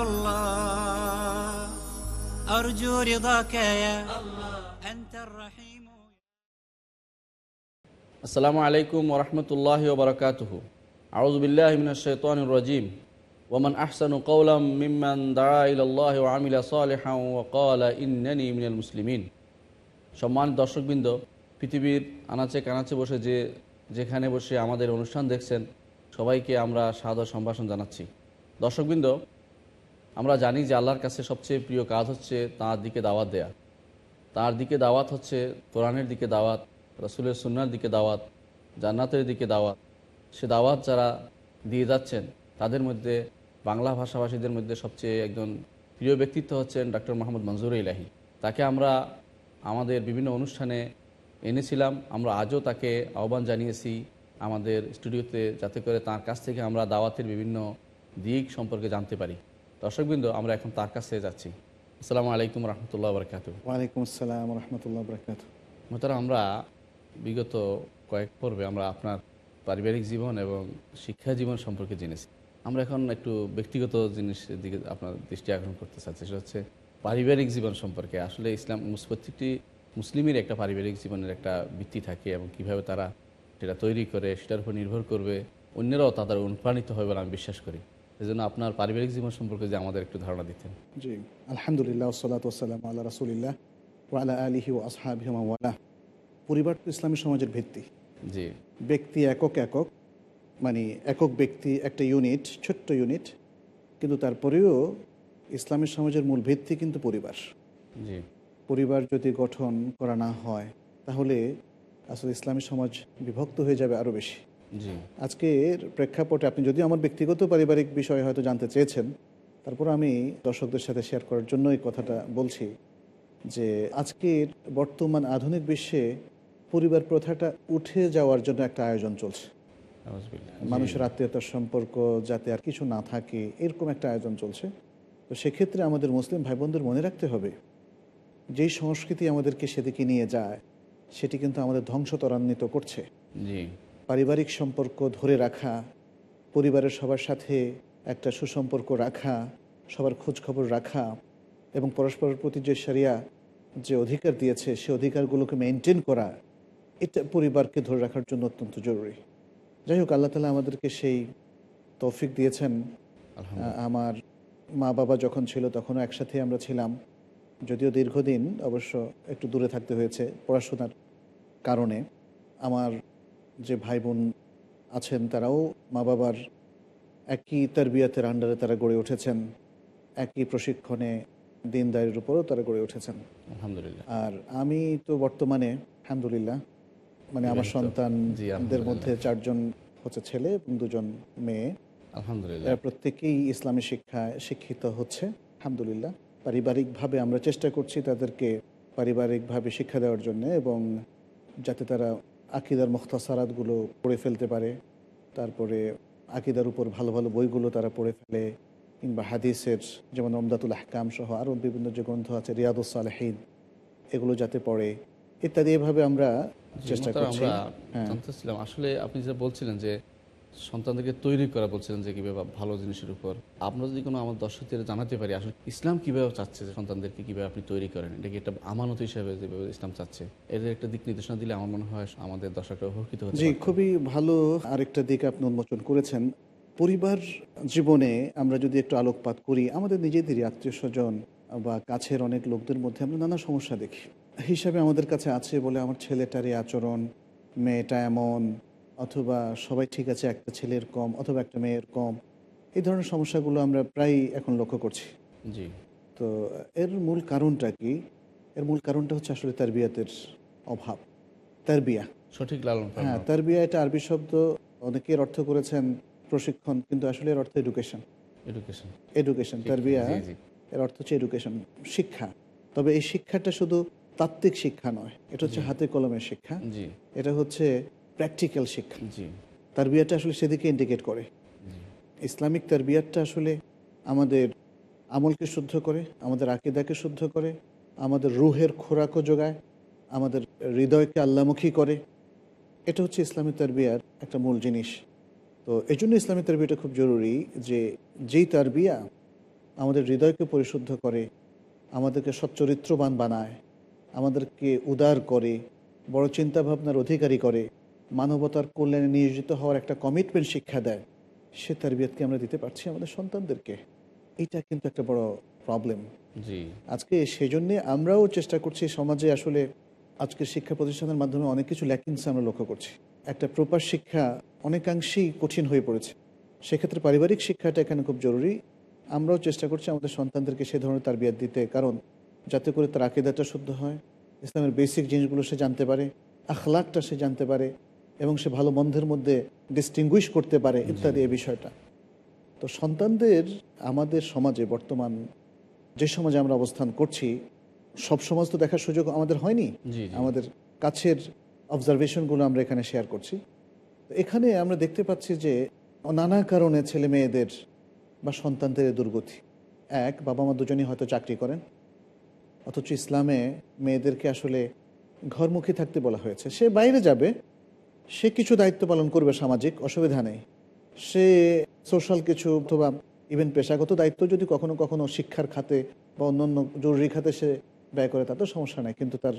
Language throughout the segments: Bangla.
الله أرجو رضاك يا الله أنت الرحيم আসসালামু আলাইকুম ওরহমতুল্লাহ ওবরকাতুহু আউজবিল্লাহ মিনাশাইতান রাজিম ওমান আহসানু কৌলাম মিম্মান দাঁড়া ইল্লাহ ও আমিলা সালেহা ও কলা ইন্নানি মিনাল মুসলিমিন সম্মানিত দর্শকবৃন্দ পৃথিবীর আনাচে কানাচে বসে যে যেখানে বসে আমাদের অনুষ্ঠান দেখছেন সবাইকে আমরা সাদর সম্ভাষণ জানাচ্ছি দর্শকবৃন্দ আমরা জানি যে আল্লাহর কাছে সবচেয়ে প্রিয় কাজ হচ্ছে তাঁর দিকে দাওয়াত দেয়া। তার দিকে দাওয়াত হচ্ছে কোরআনের দিকে দাওয়াত, রসুলের সুন্নার দিকে দাওয়াত, জান্নাতের দিকে দাওয়াত। সে দাওয়াত যারা দিয়ে যাচ্ছেন, তাদের মধ্যে বাংলা ভাষাভাষীদের মধ্যে সবচেয়ে একজন প্রিয় ব্যক্তিত্ব হচ্ছেন ডক্টর মোহাম্মদ মঞ্জুর ইলাহি। তাকে আমরা আমাদের বিভিন্ন অনুষ্ঠানে এনেছিলাম। আমরা আজও তাকে আহ্বান জানিয়েছি আমাদের স্টুডিওতে যাতে করে তার কাছ থেকে আমরা দাওয়াতের বিভিন্ন দিক সম্পর্কে জানতে পারি। দর্শকবৃন্দ আমরা এখন তার কাছে যাচ্ছি। আসসালামু আলাইকুম রহমতুল্লাহ বরকাত ওয়ালাইকুম আসসালাম রহমতুল্লাহ বরকাত মোতারা আমরা বিগত কয়েক পর্বে আমরা আপনার পারিবারিক জীবন এবং শিক্ষা জীবন সম্পর্কে জেনেছি। আমরা এখন একটু ব্যক্তিগত জিনিসের দিকে আপনার দৃষ্টি আকর্ষণ করতে চাচ্ছি। সেটা হচ্ছে পারিবারিক জীবন সম্পর্কে। আসলে ইসলাম প্রত্যেকটি মুসলিমের একটা পারিবারিক জীবনের একটা ভিত্তি থাকে এবং কীভাবে তারা সেটা তৈরি করে সেটার উপর নির্ভর করবে অন্যরাও তাদের অনুপ্রাণিত হবে বলে আমি বিশ্বাস করি। এই জন্য আপনার পারিবারিক জীবন সম্পর্কে যে আমাদের একটু ধারণা দিতেন। জি আলহামদুলিল্লাহ ওসলাত ওসালাম আল্লাহ রাসুলিল্লাহ ওয়ালা আলিহি ও আসহাবিহমাওয়ালা পরিবার তো ইসলামী সমাজের ভিত্তি। জি। ব্যক্তি একক একক মানে একক ব্যক্তি একটা ইউনিট ছোট্ট ইউনিট কিন্তু তারপরেও ইসলামী সমাজের মূল ভিত্তি কিন্তু পরিবার। জি। পরিবার যদি গঠন করা না হয় তাহলে আসলে ইসলামী সমাজ বিভক্ত হয়ে যাবে আরও বেশি। আজকের প্রেক্ষাপটে আপনি যদি আমার ব্যক্তিগত পারিবারিক বিষয় হয়তো জানতে চেয়েছেন তারপর আমি দর্শকদের সাথে শেয়ার করার জন্য এই কথাটা বলছি যে আজকের বর্তমান আধুনিক বিশ্বে পরিবার প্রথাটা উঠে যাওয়ার জন্য একটা আয়োজন চলছে। মানুষের আত্মীয়তার সম্পর্ক যাতে আর কিছু না থাকে এরকম একটা আয়োজন চলছে। তো সেক্ষেত্রে আমাদের মুসলিম ভাই বোনদের মনে রাখতে হবে যেই সংস্কৃতি আমাদেরকে সেদিকে নিয়ে যায় সেটি কিন্তু আমাদের ধ্বংস ত্বরান্বিত করছে। জি। পারিবারিক সম্পর্ক ধরে রাখা পরিবারের সবার সাথে একটা সুসম্পর্ক রাখা সবার খোঁজ খবর রাখা এবং পরস্পরের প্রতি যে সারিয়া যে অধিকার দিয়েছে সে অধিকারগুলোকে মেনটেন করা এটা পরিবারকে ধরে রাখার জন্য অত্যন্ত জরুরি। যাই হোক আল্লাহ তালা আমাদেরকে সেই তৌফিক দিয়েছেন। আমার মা বাবা যখন ছিল তখনও একসাথে আমরা ছিলাম। যদিও দীর্ঘদিন অবশ্য একটু দূরে থাকতে হয়েছে পড়াশোনার কারণে। আমার যে ভাই বোন আছেন তারাও মা বাবার একই তারবিয়াতের আন্ডারে তারা গড়ে উঠেছেন একই প্রশিক্ষণে দিনদারির উপরও তারা গড়ে উঠেছেন আলহামদুলিল্লাহ আর আমি তো বর্তমানে আলহামদুলিল্লাহ মানে আমার। সন্তানদের। মধ্যে চারজন হচ্ছে ছেলে এবং দুজন মেয়ে আলহামদুলিল্লাহ প্রত্যেকেই ইসলামী শিক্ষায় শিক্ষিত হচ্ছে আলহামদুলিল্লাহ পারিবারিকভাবে আমরা চেষ্টা করছি তাদেরকে পারিবারিকভাবে শিক্ষা দেওয়ার জন্য এবং যাতে তারা আকিদার মুখতাসারাতগুলো পড়ে ফেলতে পারে। তারপরে আকিদার উপর ভালো ভালো বইগুলো তারা পড়ে ফেলে কিংবা হাদিসের যেমন অমদাতুল আহকাম সহ আরও বিভিন্ন যে গ্রন্থ আছে রিয়াদুস সালেহিন এগুলো যাতে পড়ে ইত্যাদি এভাবে আমরা চেষ্টা করছি। হ্যাঁ। আসলে আপনি যেটা বলছিলেন যে সন্তানদেরকে তৈরি করা বলছিলেন যে কীভাবে ভালো জিনিসের উপর। আমরা যদি কোনো আমার দর্শকদের জানাতে পারি আসলে ইসলাম কীভাবে চাচ্ছে যে সন্তানদেরকে কীভাবে আপনি তৈরি করেন? এটা কি একটা আমানত হিসাবে যেভাবে ইসলাম চাচ্ছে? এর একটা দিক নির্দেশনা দিলে আমার মনে হয় আমাদের দর্শকরা উপকৃত হচ্ছে জি খুবই ভালো আরেকটা দিক আপনি উন্মোচন করেছেন। পরিবার জীবনে আমরা যদি একটু আলোকপাত করি আমাদের নিজেদেরই আত্মীয় স্বজন বা কাছের অনেক লোকদের মধ্যে আমরা নানা সমস্যা দেখি। হিসাবে আমাদের কাছে আছে বলে আমার ছেলেটার এই আচরণ মেয়েটা এমন অথবা সবাই ঠিক আছে একটা ছেলের কম অথবা একটা মেয়ের কম এই ধরনের সমস্যাগুলো আমরা প্রায় এখন লক্ষ্য করছি। জি। তো এর মূল কারণটা কি? এর মূল কারণটা হচ্ছে আসলে তারবিয়াতের অভাব। তারবিয়া। সঠিক লালন হ্যাঁ তারবিয়া এটা আরবি শব্দ অনেকের অর্থ করেছেন প্রশিক্ষণ কিন্তু আসলে এর অর্থ এডুকেশন এডুকেশন এডুকেশন তারবিয়া জি, জি। এর অর্থ হচ্ছে এডুকেশন শিক্ষা। তবে এই শিক্ষাটা শুধু তাত্ত্বিক শিক্ষা নয় এটা হচ্ছে হাতে কলমের শিক্ষা। এটা হচ্ছে প্র্যাকটিক্যাল শিক্ষা। তার বিয়াটা আসলে সেদিকে ইন্ডিকেট করে। ইসলামিক তারবিয়াতটা আসলে আমাদের আমলকে শুদ্ধ করে আমাদের আকিদাকে শুদ্ধ করে আমাদের রুহের খোরাকও যোগায় আমাদের হৃদয়কে আল্লামুখী করে। এটা হচ্ছে ইসলামী তারবিয়ার একটা মূল জিনিস। তো এই জন্য ইসলামী তারবিয়াটা খুব জরুরি যে যেই তারবিয়া আমাদের হৃদয়কে পরিশুদ্ধ করে আমাদেরকে সচ্চরিত্রবান বানায় আমাদেরকে উদার করে বড় চিন্তাভাবনার অধিকারী করে মানবতার কল্যাণে নিয়োজিত হওয়ার একটা কমিটমেন্ট শিক্ষা দেয় সে তারবিয়াতকে আমরা দিতে পারছি আমাদের সন্তানদেরকে। এটা কিন্তু একটা বড় প্রবলেম জি। আজকে সেজন্যে আমরাও চেষ্টা করছি সমাজে আসলে আজকের শিক্ষা প্রতিষ্ঠানের মাধ্যমে অনেক কিছু ল্যাকিংস আমরা লক্ষ্য করছি। একটা প্রপার শিক্ষা অনেকাংশেই কঠিন হয়ে পড়েছে। সেক্ষেত্রে পারিবারিক শিক্ষাটা এখানে খুব জরুরি। আমরাও চেষ্টা করছি আমাদের সন্তানদেরকে সে ধরনের তারবিয়াত দিতে কারণ যাতে করে তার আকিদাটা শুদ্ধ হয় ইসলামের বেসিক জিনিসগুলো সে জানতে পারে আখলাকটা সে জানতে পারে এবং সে ভালো মন্দের মধ্যে ডিস্টিংগুইশ করতে পারে ইত্যাদি এই বিষয়টা। তো সন্তানদের আমাদের সমাজে বর্তমান যে সমাজে আমরা অবস্থান করছি সব সমাজ তো দেখার সুযোগ আমাদের হয়নি। আমাদের কাছের অবজারভেশনগুলো আমরা এখানে শেয়ার করছি। তো এখানে আমরা দেখতে পাচ্ছি যে নানা কারণে ছেলে মেয়েদের বা সন্তানদের দুর্গতি। এক বাবা মা দুজনই হয়তো চাকরি করেন অথচ ইসলামে মেয়েদেরকে আসলে ঘরমুখী থাকতে বলা হয়েছে। সে বাইরে যাবে সে কিছু দায়িত্ব পালন করবে সামাজিক অসুবিধা নেই। সে সোশ্যাল কিছু অথবা ইভেন পেশাগত দায়িত্ব যদি কখনো কখনো শিক্ষার খাতে বা অন্যান্য জরুরি খাতে সে ব্যয় করে তাতেও সমস্যা নেই কিন্তু তার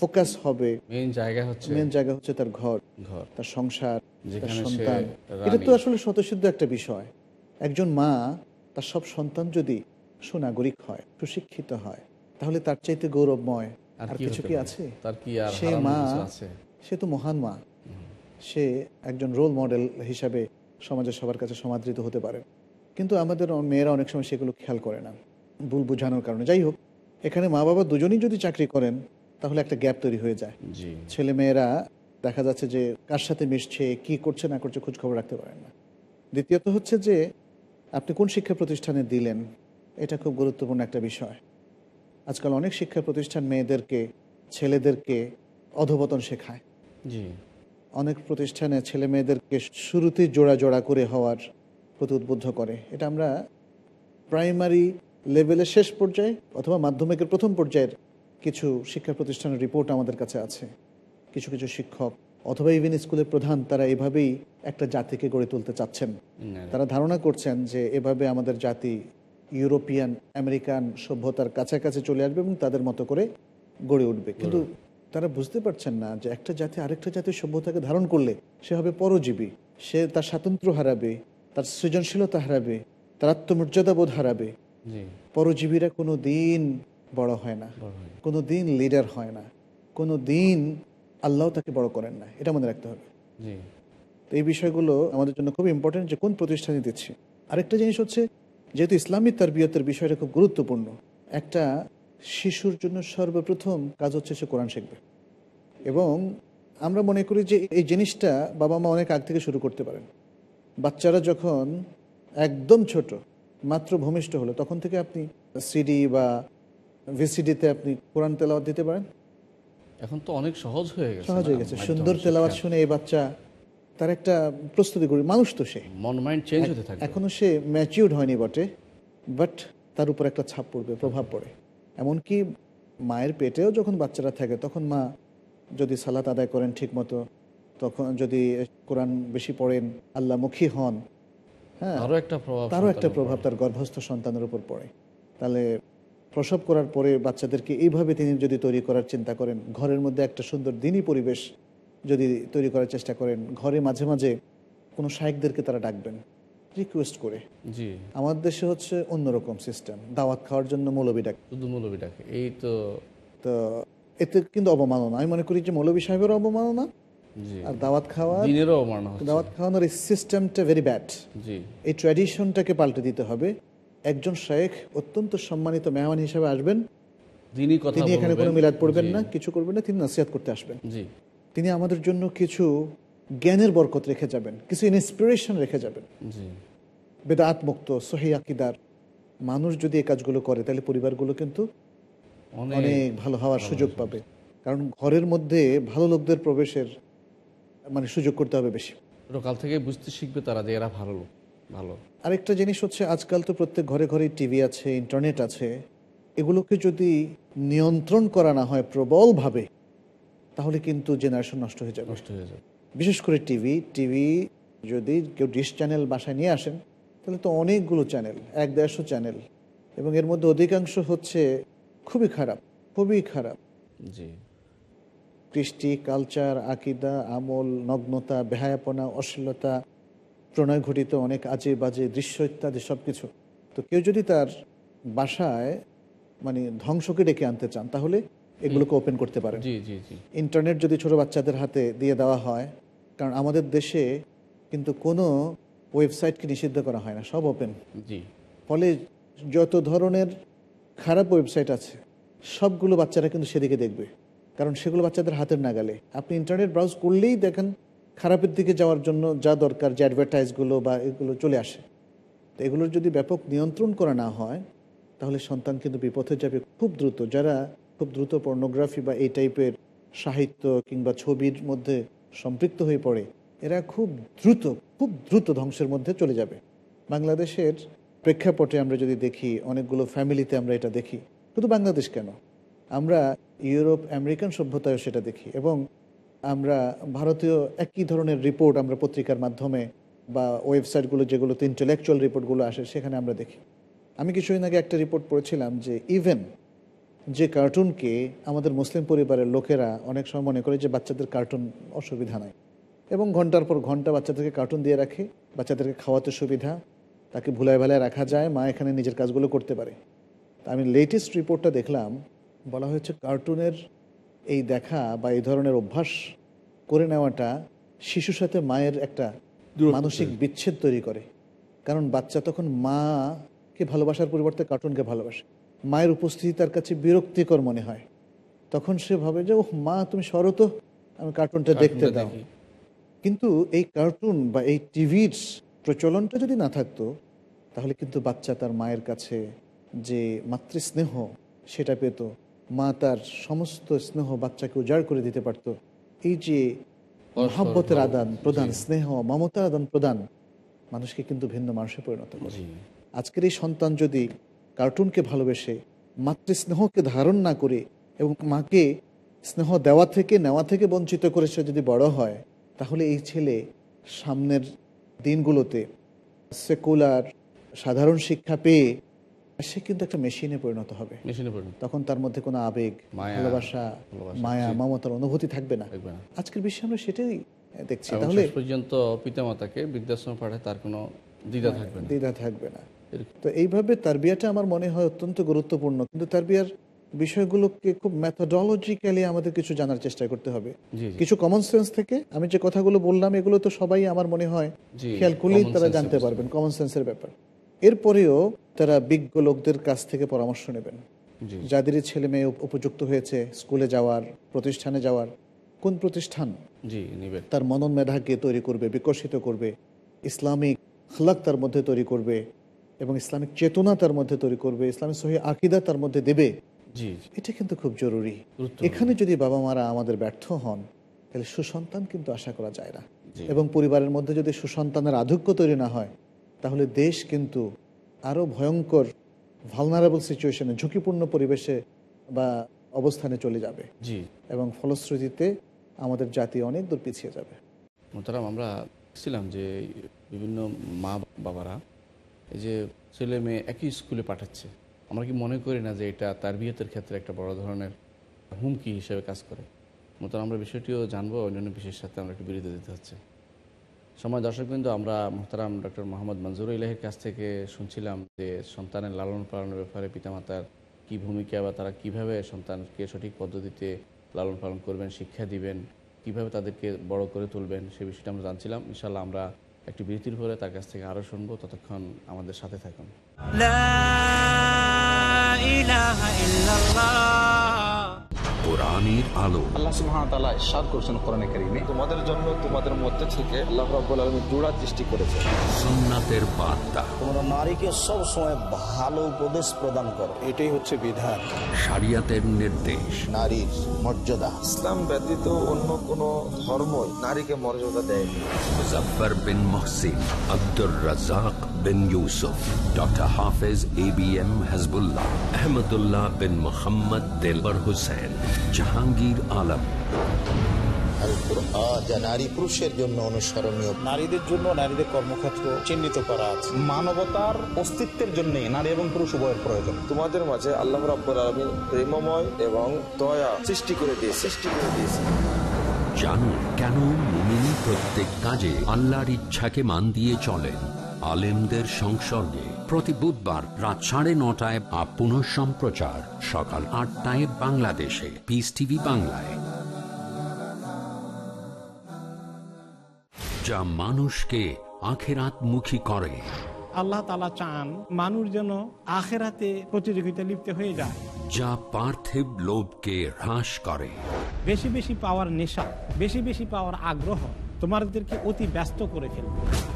ফোকাস হবে। মেইন জায়গা হচ্ছে মেন জায়গা হচ্ছে তার ঘর ঘর। তার সংসার তার সন্তান। এটা তো আসলে স্বতঃসিদ্ধ একটা বিষয়। একজন মা তার সব সন্তান যদি সুনাগরিক হয় সুশিক্ষিত হয় তাহলে তার চাইতে গৌরবময়। আর কিছু কি আছে? সে মা সে তো মহান মা। সে একজন রোল মডেল হিসাবে সমাজের সবার কাছে সমাদৃত হতে পারে। কিন্তু আমাদের মেয়েরা অনেক সময় সেগুলো খেয়াল করে না ভুল বোঝানোর কারণে। যাই হোক এখানে মা বাবা দুজনেই যদি চাকরি করেন তাহলে একটা গ্যাপ তৈরি হয়ে যায়। ছেলে মেয়েরা দেখা যাচ্ছে যে কার সাথে মিশছে কি করছে না করছে খোঁজ খবর রাখতে পারেন না। দ্বিতীয়ত হচ্ছে যে আপনি কোন শিক্ষা প্রতিষ্ঠানে দিলেন এটা খুব গুরুত্বপূর্ণ একটা বিষয়। আজকাল অনেক শিক্ষা প্রতিষ্ঠান মেয়েদেরকে ছেলেদেরকে অধপতন শেখায়। জি। অনেক প্রতিষ্ঠানে ছেলে মেয়েদেরকে শুরুতেই জোড়া জোড়া করে হওয়ার প্রতি উদ্বুদ্ধ করে। এটা আমরা প্রাইমারি লেভেলের শেষ পর্যায়ে অথবা মাধ্যমিকের প্রথম পর্যায়ের কিছু শিক্ষা প্রতিষ্ঠানের রিপোর্ট আমাদের কাছে আছে। কিছু কিছু শিক্ষক অথবা ইভেন স্কুলের প্রধান তারা এভাবেই একটা জাতিকে গড়ে তুলতে চাচ্ছেন। তারা ধারণা করছেন যে এভাবে আমাদের জাতি ইউরোপিয়ান আমেরিকান সভ্যতার কাছাকাছি চলে আসবে এবং তাদের মতো করে গড়ে উঠবে। কিন্তু তারা বুঝতে পারছেন না যে একটা জাতি আরেকটা জাতির সভ্যতাকে ধারণ করলে সে হবে পরজীবী। সে তার স্বাতন্ত্র্য হারাবে তার সৃজনশীলতা হারাবে তার আত্মমর্যাদা বোধ হারাবে পরজীবীরা কোনো দিন বড় হয় না কোনো দিন লিডার হয় না কোনো দিন আল্লাহ তাকে বড় করেন না এটা মনে রাখতে হবে। তো এই বিষয়গুলো আমাদের জন্য খুব ইম্পর্টেন্ট যে কোন প্রতিষ্ঠানে দিচ্ছি। আরেকটা জিনিস হচ্ছে যেহেতু ইসলামী তারবিয়তের বিষয়টা খুব গুরুত্বপূর্ণ একটা শিশুর জন্য সর্বপ্রথম কাজ হচ্ছে সে কোরআন শিখবে। এবং আমরা মনে করি যে এই জিনিসটা বাবা মা অনেক আগ থেকে শুরু করতে পারেন। বাচ্চারা যখন একদম ছোট মাত্র ভূমিষ্ঠ হলো তখন থেকে আপনি সিডি বা ভিসিডিতে আপনি কোরআন তেলাওয়াত দিতে পারেন। এখন তো অনেক সহজ হয়ে গেছে সহজ হয়ে গেছে। সুন্দর। তেলাওয়াত শুনে এই বাচ্চা তার একটা প্রস্তুতি করি মানুষ তো সে। মন মাইন্ড চেঞ্জ হতে থাকে এখনও সে ম্যাচিউর্ড হয়নি বটে বাট তার উপর একটা ছাপ পড়বে প্রভাব পড়ে। এমনকি মায়ের পেটেও যখন বাচ্চারা থাকে তখন মা যদি সালাত আদায় করেন ঠিক মতো তখন যদি কোরআন বেশি পড়েন আল্লাহমুখী হন হ্যাঁ আরও একটা প্রভাব তারও একটা প্রভাব তার গর্ভস্থ সন্তানের উপর পড়ে। তাহলে প্রসব করার পরে বাচ্চাদেরকে এইভাবে তিনি যদি তৈরি করার চিন্তা করেন ঘরের মধ্যে একটা সুন্দর দিনই পরিবেশ যদি তৈরি করার চেষ্টা করেন ঘরে মাঝে মাঝে কোনো শায়েকদেরকে তারা ডাকবেন। রিকোয়েস্ট করে। জি। আমাদের দেশে হচ্ছে অন্যরকম সিস্টেম দাওয়াত খাওয়ার জন্য মৌলবী ডাক। শুধু মৌলবী ডাকে এই তো তো এতে কিন্তু অবমাননা। আমি মনে করি যে মৌলবী সাহেবের অবমাননা। আর দাওয়াত দিনেরও মানা দাওয়াত খাওয়ানোর এই সিস্টেমটা ভেরি ব্যাড জি। এই ট্র্যাডিশনটাকে পাল্টে দিতে হবে। একজন শেখ অত্যন্ত সম্মানিত মেহমান হিসেবে আসবেন। তিনি এখানে কোনো মিলাদ পড়বেন না কিছু করবেন না তিনি নাসিহাত করতে আসবেন। জি। তিনি আমাদের জন্য কিছু জ্ঞানের বরকত রেখে যাবেন কিছু ইন্সপিরেশন রেখে যাবেন। জি। বেদাত মুক্ত সহি আকিদার। মানুষ যদি এই কাজগুলো করে তাহলে পরিবারগুলো কিন্তু অনেক ভালো হওয়ার সুযোগ পাবে। কারণ ঘরের মধ্যে ভালো লোকদের প্রবেশের মানে সুযোগ করতে হবে বেশি। কাল থেকে বুঝতে শিখবে তারা যে এরা ভালো লোক ভালো। আরেকটা জিনিস হচ্ছে আজকাল তো প্রত্যেক ঘরে ঘরে টিভি আছে ইন্টারনেট আছে। এগুলোকে যদি নিয়ন্ত্রণ করা না হয় প্রবলভাবে তাহলে কিন্তু জেনারেশন নষ্ট হয়ে যাবে। নষ্ট হয়ে যাবে। বিশেষ করে টিভি টিভি যদি কেউ ডিশ চ্যানেল বাসায় নিয়ে আসেন তাহলে তো অনেকগুলো চ্যানেল এক দেড়শো চ্যানেল এবং এর মধ্যে অধিকাংশ হচ্ছে খুবই খারাপ খুবই খারাপ। জি। কৃষ্টি কালচার আকিদা আমল নগ্নতা বেহায়াপনা অশ্লীলতা প্রণয় ঘটিত অনেক আজে বাজে দৃশ্য ইত্যাদি সব কিছু তো কেউ যদি তার বাসায় মানে ধ্বংসকে ডেকে আনতে চান তাহলে এগুলোকে ওপেন করতে পারেন। জি জি জি। ইন্টারনেট যদি ছোট বাচ্চাদের হাতে দিয়ে দেওয়া হয় কারণ আমাদের দেশে কিন্তু কোনো ওয়েবসাইটকে নিষিদ্ধ করা হয় না সব ওপেন জি। ফলে যত ধরনের খারাপ ওয়েবসাইট আছে সবগুলো বাচ্চারা কিন্তু সেদিকে দেখবে। কারণ সেগুলো বাচ্চাদের হাতের নাগালে। আপনি ইন্টারনেট ব্রাউজ করলেই দেখেন খারাপের দিকে যাওয়ার জন্য যা দরকার যে অ্যাডভার্টাইজগুলো বা এগুলো চলে আসে। তো এগুলোর যদি ব্যাপক নিয়ন্ত্রণ করা না হয় তাহলে সন্তান কিন্তু বিপথে যাবে খুব দ্রুত। যারা খুব দ্রুত পর্নোগ্রাফি বা এই টাইপের সাহিত্য কিংবা ছবির মধ্যে সম্পৃক্ত হয়ে পড়ে এরা খুব দ্রুত খুব দ্রুত ধ্বংসের মধ্যে চলে যাবে। বাংলাদেশের প্রেক্ষাপটে আমরা যদি দেখি, অনেকগুলো ফ্যামিলিতে আমরা এটা দেখি। শুধু বাংলাদেশ কেন? আমরা ইউরোপ, আমেরিকান সভ্যতায়ও সেটা দেখি এবং আমরা ভারতীয় একই ধরনের রিপোর্ট আমরা পত্রিকার মাধ্যমে বা ওয়েবসাইটগুলো যেগুলোতে ইন্টেলেকচুয়াল রিপোর্টগুলো আসে, সেখানে আমরা দেখি। আমি কিছুদিন আগে একটা রিপোর্ট পড়েছিলাম যে ইভেন যে কার্টুনকে আমাদের মুসলিম পরিবারের লোকেরা অনেক সময় মনে করে যে বাচ্চাদের কার্টুন অসুবিধা নাই। এবং ঘণ্টার পর ঘণ্টা বাচ্চাদেরকে কার্টুন দিয়ে রাখে। বাচ্চাদেরকে খাওয়াতে সুবিধা। তাকে ভুলায় ভালায় রাখা যায়। মা এখানে নিজের কাজগুলো করতে পারে। তা আমি লেটেস্ট রিপোর্টটা দেখলাম। বলা হয়েছে কার্টুনের এই দেখা বা এই ধরনের অভ্যাস করে নেওয়াটা শিশুর সাথে মায়ের একটা মানসিক বিচ্ছেদ তৈরি করে। কারণ বাচ্চা তখন মাকে ভালোবাসার পরিবর্তে কার্টুনকে ভালোবাসে। মায়ের উপস্থিতি তার কাছে বিরক্তিকর মনে হয়। তখন সে ভাবে যে ওহ মা তুমি সরো তো। আমি কার্টুনটা দেখতে দাও। কিন্তু এই কার্টুন বা এই টিভির প্রচলনটা যদি না থাকতো তাহলে কিন্তু বাচ্চা তার মায়ের কাছে যে মাতৃস্নেহ সেটা পেত। মা তার সমস্ত স্নেহ বাচ্চাকে উজাড় করে দিতে পারতো। এই যে মহাব্বতের আদান প্রদান স্নেহ মমতার আদান প্রদান মানুষকে কিন্তু ভিন্ন মানুষে পরিণত করে। আজকের এই সন্তান যদি কার্টুনকে ভালোবেসে মাতৃস্নেহকে ধারণ না করে এবং মাকে স্নেহ দেওয়া থেকে নেওয়া থেকে বঞ্চিত করে সে যদি বড় হয় তাহলে এই ছেলে সামনের দিনগুলোতে সেকুলার সাধারণ শিক্ষা পেয়ে সে কিন্তু একটা মেশিনে পরিণত হবে। মেশিনে পড়ুন তখন তার মধ্যে কোনো আবেগ ভালোবাসা মায়া। মমতার অনুভূতি থাকবে না। থাকবে না। আজকের বিশ্বে আমরা সেটাই দেখছি। তাহলে পর্যন্ত পিতামাতাকে বৃদ্ধাশ্রম পাঠায় তার কোনো দ্বিধা থাকবে না। দ্বিধা থাকবে না। তো এইভাবে তারবিয়াটা আমার মনে হয় অত্যন্ত গুরুত্বপূর্ণ। কিন্তু তারবিয়ার বিষয়গুলোকে খুব ম্যাথোডলজিক্যালি আমাদের কিছু জানার চেষ্টা করতে হবে। কিছু কমন সেন্স থেকে আমি যে কথাগুলো বললাম এগুলো তো সবাই আমার মনে হয় খেয়াল করলেই তারা জানতে পারবেন কমন সেন্সের ব্যাপার। এরপরেও তারা বিজ্ঞ লোকদের কাছ থেকে পরামর্শ নেবেন। যাদের ছেলে মেয়ে উপযুক্ত হয়েছে স্কুলে যাওয়ার প্রতিষ্ঠানে যাওয়ার কোন প্রতিষ্ঠান? তার মনন মেধাকে তৈরি করবে বিকশিত করবে ইসলামিক খলাক তার মধ্যে তৈরি করবে এবং ইসলামিক চেতনা তার মধ্যে তৈরি করবে ইসলামিক সহি আকিদা তার মধ্যে দেবে। জি এটা কিন্তু খুব জরুরি। এখানে যদি বাবা মারা আমাদের ব্যর্থ হন তাহলে সুসন্তান কিন্তু আশা করা যায় না। এবং পরিবারের মধ্যে যদি সুসন্তানের আধিক্য তৈরি না হয় তাহলে দেশ কিন্তু আরও ভয়ঙ্কর ভালনারেবল সিচুয়েশনে ঝুঁকিপূর্ণ পরিবেশে বা অবস্থানে চলে যাবে। জি। এবং ফলশ্রুতিতে আমাদের জাতি অনেক দূর পিছিয়ে যাবে। মোতারাম আমরা দেখছিলাম যে বিভিন্ন মা বাবারা এই যে ছেলে মেয়ে একই স্কুলে পাঠাচ্ছে। আমরা কি মনে করি না যে এটা তার বিয়েতের ক্ষেত্রে একটা বড় ধরনের হুমকি হিসেবে কাজ করে? মোতারাম আমরা বিষয়টিও জানব অন্যান্য বিষয়ের সাথে আমরা একটু বিরতি দিতে হচ্ছে। সময় দর্শক কিন্তু আমরা মোহতারাম ডক্টর মোহাম্মদ মঞ্জুর ইলাহের কাছ থেকে শুনছিলাম যে সন্তানের লালন পালনের ব্যাপারে পিতামাতার কি ভূমিকা বা তারা কীভাবে সন্তানকে সঠিক পদ্ধতিতে লালন পালন করবেন, শিক্ষা দিবেন, কীভাবে তাদেরকে বড় করে তুলবেন, সে বিষয়টা আমরা জানছিলাম। ইনশাল্লাহ আমরা একটি বিরতির পরে তার কাছ থেকে আরও শুনব। ততক্ষণ আমাদের সাথে থাকুন। إله إلا الله. কোরআনের আলো। আল্লাহ সুবহানাহু তাআলা ইরশাদ করেছেন কোরআনে কারীমে। তোমাদের জন্য তোমাদের মধ্যে থেকে আল্লাহ রাব্বুল আলামিন জোড়া সৃষ্টি করেছে সুন্নাতের বার্তা। তোমরা নারীকে ভালো উপদেশ প্রদান করো। এটাই হচ্ছে বিধান। শরিয়াতের নির্দেশ। নারীর মর্যাদা। ইসলাম ব্যতীত অন্য কোন ধর্ম নারীকে মর্যাদা দেয়নি। Muzaffar bin Mohsin Abdur bin Yusuf doctor Hafez A B M Hasbullah Ahmadullah bin Mohammad Delwar Hussain Jahangir Alam. Al Quran যা নারী পুরুষের জন্য অনুসরণীয়। নারীদের জন্য নারীদের কর্মক্ষেত্র চিহ্নিত করা আছে। মানবতার অস্তিত্বের জন্য নারী এবং পুরুষ উভয়ের প্রয়োজন। তোমাদের মাঝে আল্লাহ রাব্বুল আলামিন প্রেমময় এবং দয়া সৃষ্টি করে দিয়ে সৃষ্টি করে দিয়েছে। জানুন কেন মুমিন প্রত্যেক কাজে আল্লাহর ইচ্ছাকে মান দিয়ে চলেন? আলেমদের সংসর্গে প্রতি বুধবার রাত সাড়ে নটায় বা পুনঃ সম্প্রচার সকাল আটটায় বাংলাদেশে। পিস টিভি বাংলায়। যা মানুষকে আখেরাত মুখী করে। আল্লাহ তালা চান মানুষ যেন আখেরাতে প্রতিযোগিতা লিপ্ত হয়ে যায়। যা পার্থিব লোভকে হ্রাস করে। বেশি বেশি পাওয়ার নেশা বেশি বেশি পাওয়ার আগ্রহ তোমাদেরকে অতি ব্যস্ত করে ফেলবে।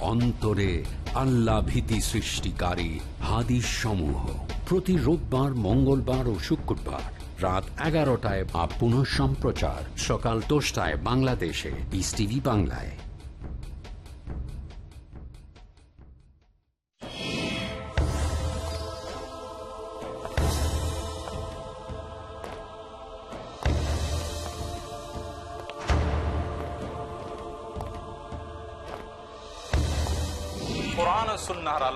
অন্তরে আল্লাহ ভীতি সৃষ্টিকারী হাদিস সমূহ প্রতি রোববার, মঙ্গলবার ও শুক্রবার রাত এগারোটায় বা পুনঃ সম্প্রচার সকাল দশটায় বাংলাদেশে ইস টিভি বাংলায়।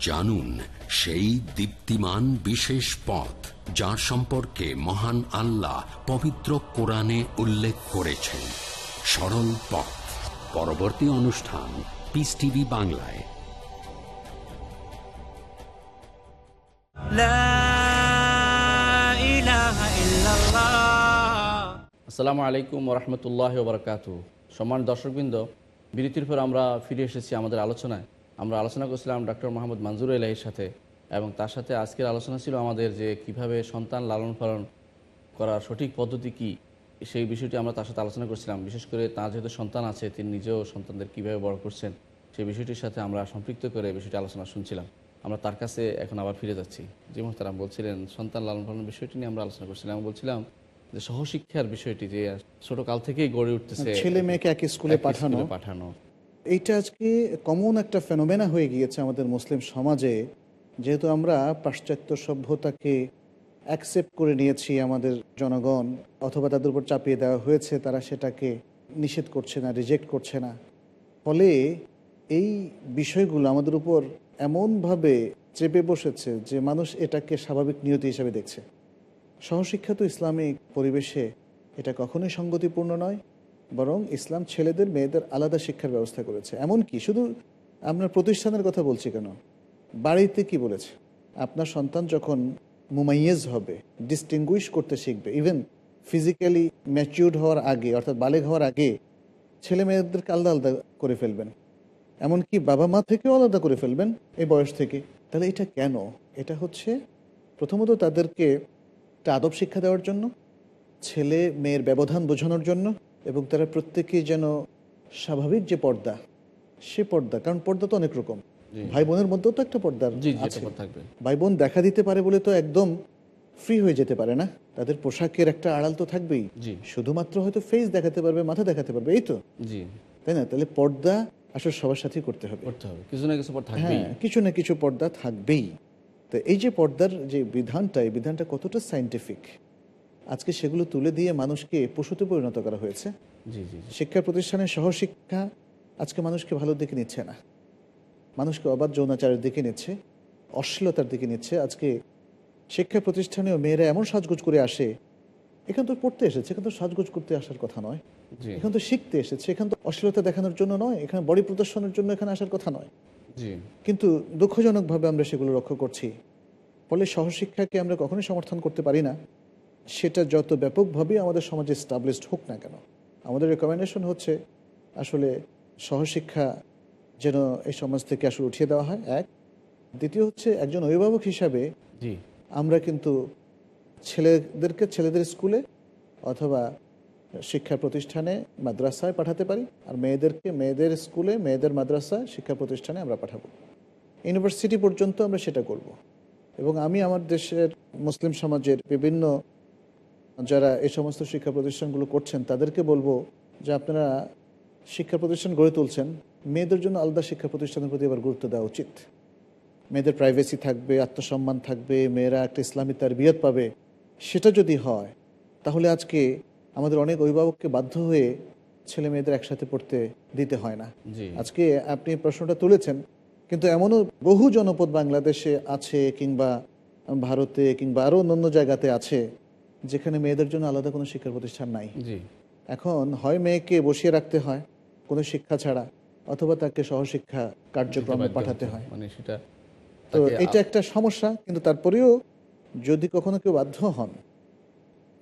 জানুন সেই দীপ্তিমান বিশেষ পথ যার সম্পর্কে মহান আল্লাহ পবিত্র কোরআনে উল্লেখ করেছেন। সরল পথ। পরবর্তী অনুষ্ঠান পিস টিভি বাংলায়। আসসালামু আলাইকুম রহমতুল্লাহ বরকাত সম্মান দর্শকবৃন্দ বিরতির পর আমরা ফিরে এসেছি আমাদের আলোচনায়। আমরা আলোচনা করছিলাম ডক্টর মোহাম্মদ মঞ্জুর এলাহির সাথে এবং তার সাথে আজকের আলোচনা ছিল আমাদের যে কীভাবে সন্তান লালন পালন করার সঠিক পদ্ধতি কি সেই বিষয়টি আমরা তার সাথে আলোচনা করছিলাম। বিশেষ করে তার যেহেতু সন্তান আছে তিনি নিজেও সন্তানদের কীভাবে বড় করছেন সেই বিষয়টির সাথে আমরা সম্পৃক্ত করে বিষয়টি আলোচনা শুনছিলাম। আমরা তার কাছে এখন আবার ফিরে যাচ্ছি। যে মোহতারাম বলছিলেন সন্তান লালন পালন বিষয়টি নিয়ে আমরা আলোচনা করছিলাম বলছিলাম যে সহশিক্ষার বিষয়টি যে ছোট কাল থেকেই গড়ে উঠতেছে ছেলে মেয়েকে এক স্কুলে পাঠানো। পাঠানো। এইটা আজকে কমন একটা ফেনোমেনা হয়ে গিয়েছে আমাদের মুসলিম সমাজে, যেহেতু আমরা পাশ্চাত্য সভ্যতাকে অ্যাকসেপ্ট করে নিয়েছি আমাদের জনগণ, অথবা তাদের উপর চাপিয়ে দেওয়া হয়েছে, তারা সেটাকে নিষেধ করছে না রিজেক্ট করছে না। ফলে এই বিষয়গুলো আমাদের উপর এমনভাবে চেপে বসেছে যে মানুষ এটাকে স্বাভাবিক নিয়তি হিসাবে দেখছে। সহশিক্ষা তো ইসলামিক পরিবেশে এটা কখনোই সঙ্গতিপূর্ণ নয়। বরং ইসলাম ছেলেদের, মেয়েদের আলাদা শিক্ষার ব্যবস্থা করেছে। এমন কি শুধু আমরা প্রতিষ্ঠানের কথা বলছি কেন? বাড়িতে কি বলেছে? আপনার সন্তান যখন মুমাইয়েজ হবে ডিস্টিংগুইশ করতে শিখবে ইভেন ফিজিক্যালি ম্যাচিউর্ড হওয়ার আগে, অর্থাৎ বালেগ হওয়ার আগে, ছেলে মেয়েদেরকে আলাদা আলাদা করে ফেলবেন। এমনকি বাবা মা থেকেও আলাদা করে ফেলবেন এই বয়স থেকে। তাহলে এটা কেন? এটা হচ্ছে প্রথমত তাদেরকে একটা আদব শিক্ষা দেওয়ার জন্য, ছেলে মেয়ের ব্যবধান বোঝানোর জন্য এবং তারা প্রত্যেকেই যেন স্বাভাবিক যে পর্দা সে পর্দা কারণ পর্দা তো অনেক রকম। ভাই বোনের মধ্যেও তো একটা পর্দা ভাই বোন দেখা দিতে পারে বলে তো একদম ফ্রি হয়ে যেতে পারে না। তাদের পোশাকের একটা আড়াল তো থাকবেই। শুধুমাত্র হয়তো ফেস দেখাতে পারবে মাথা দেখাতে পারবে এই তো। তাই না? তাহলে পর্দা আসলে সবার সাথেই করতে হবে। করতে হবে। কিছু না কিছু হ্যাঁ কিছু না কিছু পর্দা থাকবেই। তো এই যে পর্দার যে বিধানটা এই বিধানটা কতটা সাইন্টিফিক আজকে সেগুলো তুলে দিয়ে মানুষকে পশুতে পরিণত করা হয়েছে। শিক্ষা প্রতিষ্ঠানের সহশিক্ষা আজকে মানুষকে ভালোর দিকে নিচ্ছে না। মানুষকে অবাধ যৌনাচারের দিকে নিচ্ছে অশ্লীলতার দিকে নিচ্ছে। আজকে শিক্ষা প্রতিষ্ঠানেও মেয়েরা এমন সাজগোজ করে আসে এখান তো পড়তে এসেছে এখান তো সাজগোজ করতে আসার কথা নয়। এখান তো শিখতে এসেছে এখান তো অশ্লীলতা দেখানোর জন্য নয় এখানে বডি প্রদর্শনের জন্য এখানে আসার কথা নয়। কিন্তু দুঃখজনকভাবে আমরা সেগুলো লক্ষ্য করছি। ফলে সহশিক্ষাকে আমরা কখনোই সমর্থন করতে পারি না। সেটা যত ব্যাপকভাবে আমাদের সমাজে স্টাবলিশড হোক না কেন আমাদের রেকমেন্ডেশন হচ্ছে আসলে সহশিক্ষা যেন এই সমাজ থেকে আসলে উঠিয়ে দেওয়া হয় এক। দ্বিতীয় হচ্ছে একজন অভিভাবক হিসাবে জি। আমরা কিন্তু ছেলেদেরকে ছেলেদের স্কুলে অথবা শিক্ষা প্রতিষ্ঠানে মাদ্রাসায় পাঠাতে পারি আর মেয়েদেরকে মেয়েদের স্কুলে মেয়েদের মাদ্রাসায় শিক্ষা প্রতিষ্ঠানে আমরা পাঠাবো। ইউনিভার্সিটি পর্যন্ত আমরা সেটা করব। এবং আমি আমার দেশের মুসলিম সমাজের বিভিন্ন যারা এই সমস্ত শিক্ষা প্রতিষ্ঠানগুলো করছেন তাদেরকে বলব যে আপনারা শিক্ষা প্রতিষ্ঠান গড়ে তুলছেন। মেয়েদের জন্য আলাদা শিক্ষা প্রতিষ্ঠানের প্রতি এবার গুরুত্ব দেওয়া উচিত। মেয়েদের প্রাইভেসি থাকবে আত্মসম্মান থাকবে মেয়েরা একটা ইসলামী তারবিয়ত পাবে। সেটা যদি হয় তাহলে আজকে আমাদের অনেক অভিভাবককে বাধ্য হয়ে ছেলে মেয়েদের একসাথে পড়তে দিতে হয় না। আজকে আপনি প্রশ্নটা তুলেছেন কিন্তু এমনও বহু জনপদ বাংলাদেশে আছে কিংবা ভারতে কিংবা আরও অন্যান্য জায়গাতে আছে যেখানে মেয়েদের জন্য আলাদা কোনো শিক্ষা প্রতিষ্ঠান নাই। এখন হয় মেয়েকে বসিয়ে রাখতে হয় কোনো শিক্ষা ছাড়া অথবা তাকে সহশিক্ষা কার্যক্রমে পাঠাতে হয়। মানে সেটা তো এটা একটা সমস্যা কিন্তু তারপরেও যদি কখনো কেউ বাধ্য হন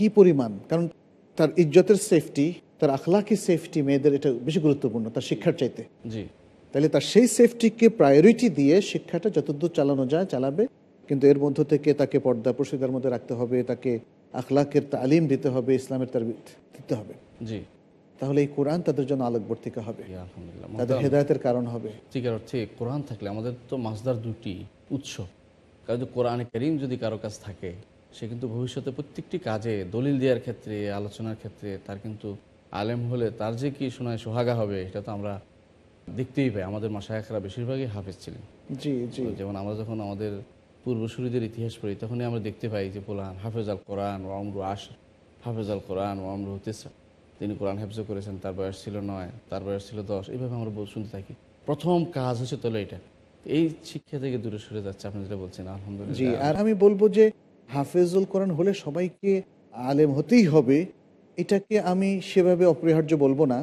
কি পরিমাণ? কারণ তার ইজ্জতের সেফটি তার আখলাকি সেফটি মেয়েদের এটা বেশি গুরুত্বপূর্ণ তার শিক্ষার চাইতে। জি। তাহলে তার সেই সেফটিকে প্রায়োরিটি দিয়ে শিক্ষাটা যতদূর চালানো যায় চালাবে কিন্তু এর মধ্য থেকে তাকে পর্দা প্রসিদার মধ্যে রাখতে হবে তাকে আখলাকের তালিম দিতে হবে ইসলামের তার দিতে হবে। জি। তাহলে এই কোরআন তাদের জন্য আলোকবর্তিকা হবে। তাদের হেদায়তের কারণ হবে। সত্যিকার অর্থে কোরআন থাকলে আমাদের তো মাসদার দুটি উৎস। কারণ কোরআনে করিম যদি কারও কাছ থাকে সে কিন্তু ভবিষ্যতে প্রত্যেকটি কাজে দলিল দেওয়ার ক্ষেত্রে আলোচনার ক্ষেত্রে তার কিন্তু আলেম হলে তার যে কি শোনায় সোহাগা হবে এটা তো আমরা দেখতেই পাই। আমাদের মাসায়করা বেশিরভাগই হাফেজ ছিলেন। জি জি। যেমন আমরা যখন আমাদের পূর্বসূরিদের ইতিহাস পড়ি, তখনই আমরা দেখতে পাই যে পোলান হাফেজ আল কোরআন ও আমরু আশ হাফেজ আল কোরআন ও আমরু তেসরা। তিনি কোরআন হেফজ করেছেন, তার বয়স ছিল নয়, তার বয়স ছিল দশ এইভাবে আমরা শুনতে থাকি। প্রথম কাজ হচ্ছে তাহলে এটা এই শিক্ষা থেকে দূরে সরে যাচ্ছে, আপনি যেটা বলছেন, আলহামদুলিল্লাহ। আর আমি বলব যে হাফেজুল কোরআন হলে সবাইকে আলেম হতেই হবে, এটাকে আমি সেভাবে অপরিহার্য বলব না।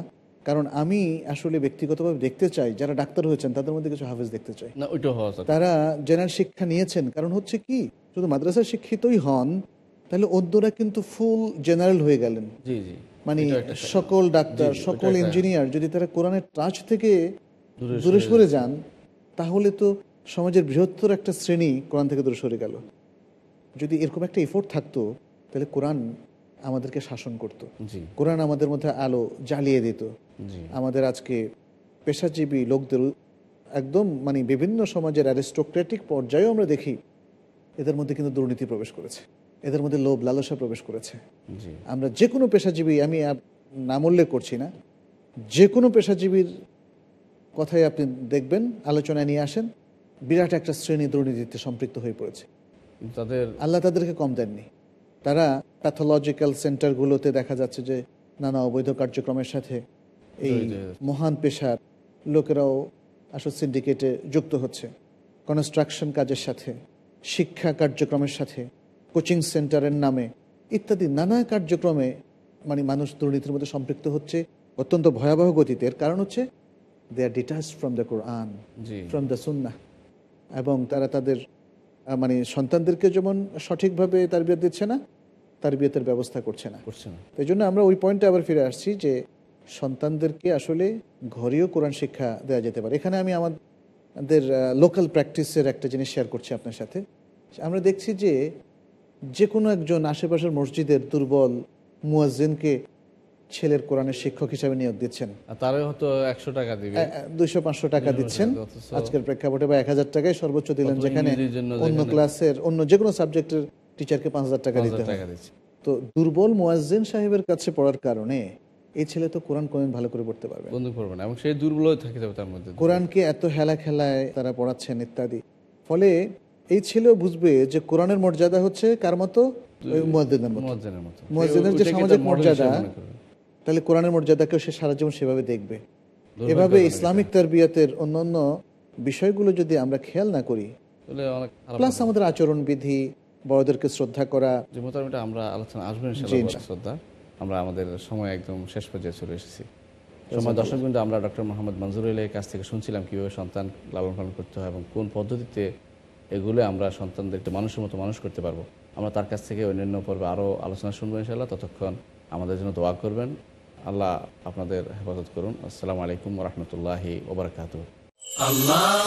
কারণ আমি আসলে ব্যক্তিগতভাবে দেখতে চাই যারা ডাক্তার হয়েছেন তাদের মধ্যে কিছু হাফেজ দেখতে চাই। না ওইটা হওয়া তারা জেনারেল শিক্ষা নিয়েছেন কারণ হচ্ছে কি শুধু মাদ্রাসার শিক্ষিতই হন তাহলে অন্যরা কিন্তু ফুল জেনারেল হয়ে গেলেন। মানে সকল ডাক্তার সকল ইঞ্জিনিয়ার যদি তারা কোরআনের টাচ থেকে দূরে সরে যান তাহলে তো সমাজের বৃহত্তর একটা শ্রেণি কোরআন থেকে দূরে সরে গেল। যদি এরকম একটা এফোর্ট থাকতো তাহলে কোরআন আমাদেরকে শাসন করত। জি। কোরআন আমাদের মধ্যে আলো জ্বালিয়ে দিত। আমাদের আজকে পেশাজীবী লোকদের একদম মানে বিভিন্ন সমাজের অ্যারিস্টোক্রেটিক পর্যায়েও আমরা দেখি এদের মধ্যে কিন্তু দুর্নীতি প্রবেশ করেছে। এদের মধ্যে লোভ লালসা প্রবেশ করেছে। আমরা যে কোনো পেশাজীবী আমি নাম উল্লেখ করছি না যে কোনো পেশাজীবীর কথাই আপনি দেখবেন আলোচনায় নিয়ে আসেন বিরাট একটা শ্রেণি দুর্নীতিতে সম্পৃক্ত হয়ে পড়েছে। তাদের আল্লাহ তাদেরকে কম দেননি। তারা প্যাথোলজিক্যাল সেন্টারগুলোতে দেখা যাচ্ছে যে নানা অবৈধ কার্যক্রমের সাথে এই মহান পেশার লোকেরাও আসল সিন্ডিকেটে যুক্ত হচ্ছে। কনস্ট্রাকশন কাজের সাথে শিক্ষা কার্যক্রমের সাথে কোচিং সেন্টারের নামে ইত্যাদি নানা কার্যক্রমে মানে মানুষ দুর্নীতির মধ্যে সম্পৃক্ত হচ্ছে অত্যন্ত ভয়াবহ গতিতে। এর কারণ হচ্ছে they are detach from the Quran from the Sunnah এবং তারা তাদের মানে সন্তানদেরকে যেমন সঠিকভাবে তারবিয়ত দিচ্ছে না তারবিয়তের ব্যবস্থা করছে না। করছে না। এই জন্য আমরা ওই পয়েন্টে আবার ফিরে আসছি যে সন্তানদেরকে আসলে ঘরেও কোরআন শিক্ষা দেওয়া যেতে পারে। এখানে আমি আমাদের লোকাল প্র্যাকটিসের একটা জিনিস শেয়ার করছি আপনার সাথে। আমরা দেখছি যে যে কোনো একজন আশেপাশের মসজিদের দুর্বল মুয়াজ্জিনকে ছেলের কোরআনের শিক্ষক হিসাবে নিয়োগ দিচ্ছেন। আর তারা হয়তো একশো টাকা দিবে। দুইশো পাঁচশো টাকা দিচ্ছেন। আজকের প্রেক্ষাপটে বা এক হাজার টাকায় সর্বোচ্চ দিলেন যেখানে অন্য ক্লাসের অন্য যে কোনো সাবজেক্টের টিচারকে পাঁচ হাজার টাকা দিতে তো দুর্বল মোয়াজ্জেন সাহেবের কাছে পড়ার কারণে এই ছেলে তো কোরআন কোনদিন ভালো করে পড়তে পারবে বন্ধু না এবং সেই দুর্বল থাকে যাবে তার মধ্যে। কোরআনকে এত হেলা খেলায় তারা পড়াচ্ছেন ইত্যাদি। ফলে এই ছেলেও বুঝবে যে কোরআনের মর্যাদা হচ্ছে কার মতো? ওই মুয়াজ্জিনের মতো। মুয়াজ্জিনের মতো। মুয়াজ্জিনের যে সামাজিক মর্যাদা হিসেবে করবে। তাহলে কোরআনের মর্যাদাকেও সে সারা জীবন সেভাবে দেখবে। এভাবে ইসলামিক তারবিয়াতের অন্যান্য বিষয়গুলো যদি আমরা খেয়াল না করি প্লাস আমাদের আচরণ বিধি বড়দেরকে শ্রদ্ধা করা। যে মোটামুটি আমরা আলোচনা আসবেন শ্রদ্ধা। আমরা আমাদের সময় একদম শেষ পর্যায়ে চলে এসেছি। সময় দর্শক কিন্তু আমরা ডক্টর মোহাম্মদ মঞ্জুরুল্লাহের কাছ থেকে শুনছিলাম কীভাবে সন্তান লালন পালন করতে হয় এবং কোন পদ্ধতিতে এগুলো আমরা সন্তানদেরকে মানুষের মতো মানুষ করতে পারব। আমরা তার কাছ থেকে অন্যান্য পর্বে আরও আলোচনা শুনব ইনশাল্লাহ ততক্ষণ আমাদের জন্য দোয়া করবেন। আল্লাহ আপনাদের হেফাজত করুন। আসসালামু আলাইকুম রহমতুল্লাহি ওবরাকাত আল্লাহ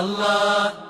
আল্লাহ।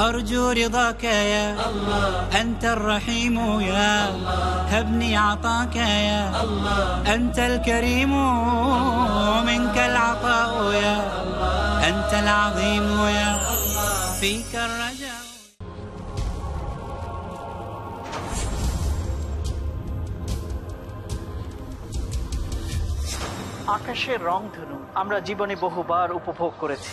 أرجو رضاك يا الله أنت الرحيم يا الله هبني عطاك يا الله أنت الكريم منك العطاء يا الله أنت العظيم يا الله فيك الرجاء আকাশের রং ধনু আমরা জীবনে বহুবার উপভোগ করেছি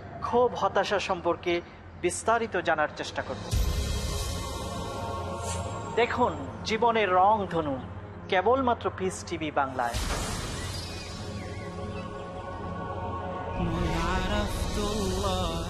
ক্ষোভ হতাশা সম্পর্কে বিস্তারিত জানার চেষ্টা করব দেখুন জীবনের রং ধনু কেবলমাত্র পিস টিভি বাংলায় عرفت الله